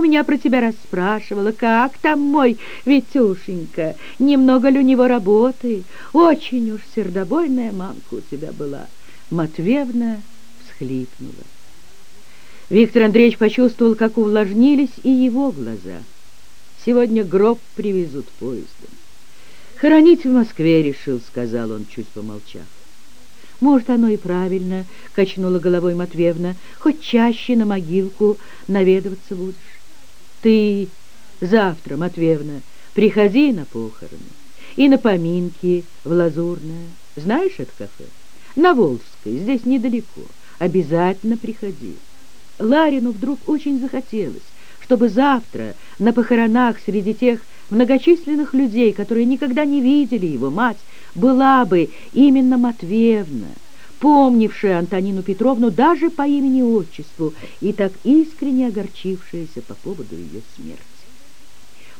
у меня про тебя расспрашивала, как там мой Витюшенька, немного ли у него работы. Очень уж сердобольная мамка у тебя была. Матвеевна всхлипнула. Виктор Андреевич почувствовал, как увлажнились и его глаза. Сегодня гроб привезут поездом. «Хоронить в Москве решил», — сказал он, чуть помолчав. «Может, оно и правильно», — качнула головой Матвеевна, «хоть чаще на могилку наведываться будешь. Ты завтра, Матвеевна, приходи на похороны и на поминки в Лазурное. Знаешь это кафе? На Волжской, здесь недалеко. Обязательно приходи». Ларину вдруг очень захотелось, чтобы завтра на похоронах среди тех многочисленных людей, которые никогда не видели его, мать, была бы именно Матвеевна, помнившая Антонину Петровну даже по имени-отчеству и так искренне огорчившаяся по поводу ее смерти.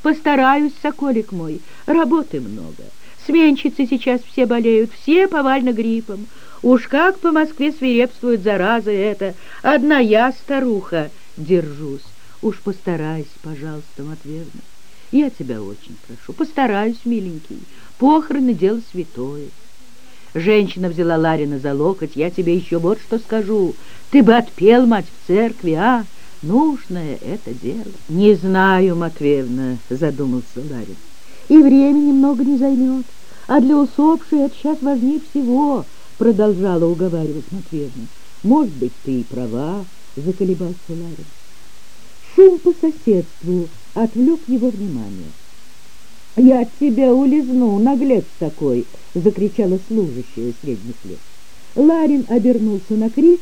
«Постараюсь, соколик мой, работы много. Сменщицы сейчас все болеют, все повально гриппом. Уж как по Москве свирепствует зараза эта. Одна я, старуха, держусь. Уж постарайся, пожалуйста, Матвеевна. Я тебя очень прошу, постараюсь, миленький. Похороны — дело святое. Женщина взяла Ларина за локоть. Я тебе еще вот что скажу. Ты бы отпел, мать, в церкви, а? Нужное это дело. Не знаю, Матвеевна, задумался Ларин. И времени много не займет. А для усопшей это сейчас важнее всего, продолжала уговаривать Матвеевна. Может быть, ты и права, заколебался Ларин. Шум по соседству отвлек его внимание. «Я от тебя улизну, наглец такой!» — закричала служащая средних лет. Ларин обернулся на крик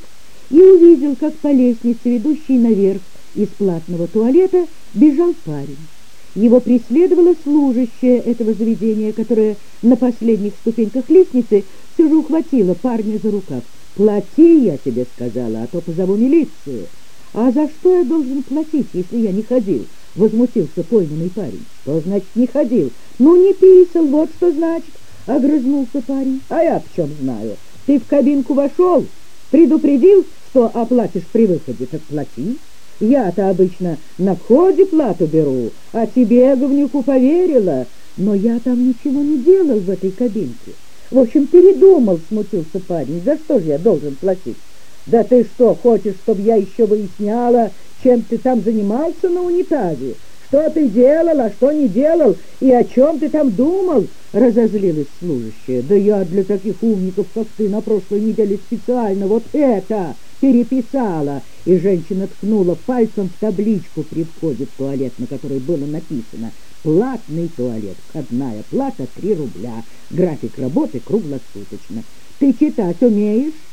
и увидел, как по лестнице, ведущей наверх из платного туалета, бежал парень. Его преследовала служащая этого заведения, которая на последних ступеньках лестницы все же ухватила парня за рукав. «Плати, я тебе сказала, а то позову милицию». «А за что я должен платить, если я не ходил?» — возмутился пойманный парень. «Что значит не ходил?» «Ну, не писал, вот что значит!» — огрызнулся парень. «А я в чем знаю? Ты в кабинку вошел, предупредил, что оплатишь при выходе, так плати. Я-то обычно на входе плату беру, а тебе, говнюку, поверила. Но я там ничего не делал в этой кабинке. В общем, передумал, смутился парень. За что же я должен платить?» «Да ты что, хочешь, чтобы я еще выясняла, чем ты там занимался на унитазе? Что ты делал, а что не делал, и о чем ты там думал?» Разозлилась служащая. «Да я для таких умников, как ты, на прошлой неделе специально вот это переписала!» И женщина ткнула пальцем в табличку при входе в туалет, на которой было написано «Платный туалет, входная плата 3 рубля, график работы круглосуточно». «Ты читать умеешь?»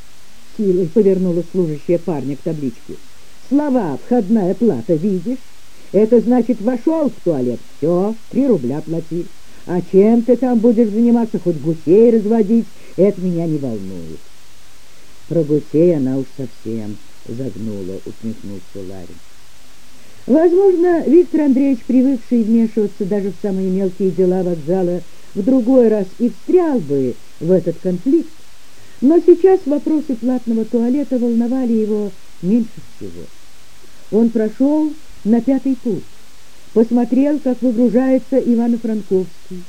силой повернула служащая парня к табличке. Слова «входная плата» видишь? Это значит, вошел в туалет, все, три рубля плати. А чем ты там будешь заниматься, хоть гусей разводить, это меня не волнует. Про гусей она уж совсем загнула, усмехнулся Ларин. Возможно, Виктор Андреевич, привыкший вмешиваться даже в самые мелкие дела вокзала, в другой раз и встрял бы в этот конфликт, но сейчас вопросы платного туалета волновали его меньше всего. Он прошел на пятый путь, посмотрел, как выгружается Ивано-Франковский,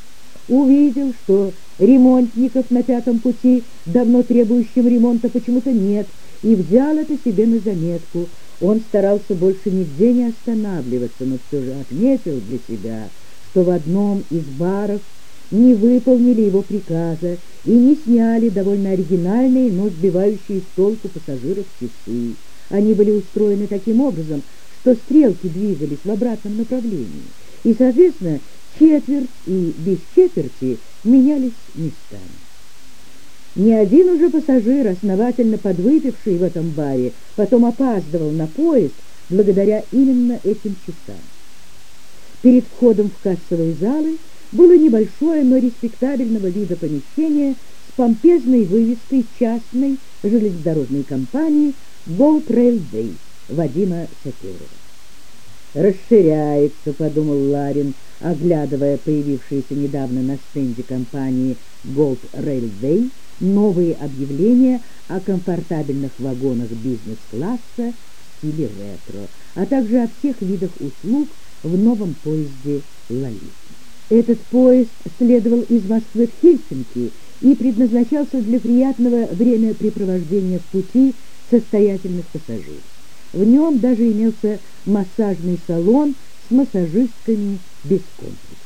увидел, что ремонтников на пятом пути, давно требующим ремонта, почему-то нет, и взял это себе на заметку. Он старался больше нигде не останавливаться, но все же отметил для себя, что в одном из баров не выполнили его приказа и не сняли довольно оригинальные, но сбивающие с толку пассажиров часы. Они были устроены таким образом, что стрелки двигались в обратном направлении, и, соответственно, четверть и без четверти менялись местами. Ни один уже пассажир, основательно подвыпивший в этом баре, потом опаздывал на поезд благодаря именно этим часам. Перед входом в кассовые залы было небольшое, но респектабельного вида помещение с помпезной вывеской частной железнодорожной компании Boat Rail Вадима Шакирова. «Расширяется», — подумал Ларин, оглядывая появившиеся недавно на стенде компании Gold Railway новые объявления о комфортабельных вагонах бизнес-класса или ретро, а также о всех видах услуг в новом поезде «Лолит». Этот поезд следовал из Москвы в Хельсинки и предназначался для приятного времяпрепровождения в пути состоятельных пассажиров. В нем даже имелся массажный салон с массажистками без комплекса.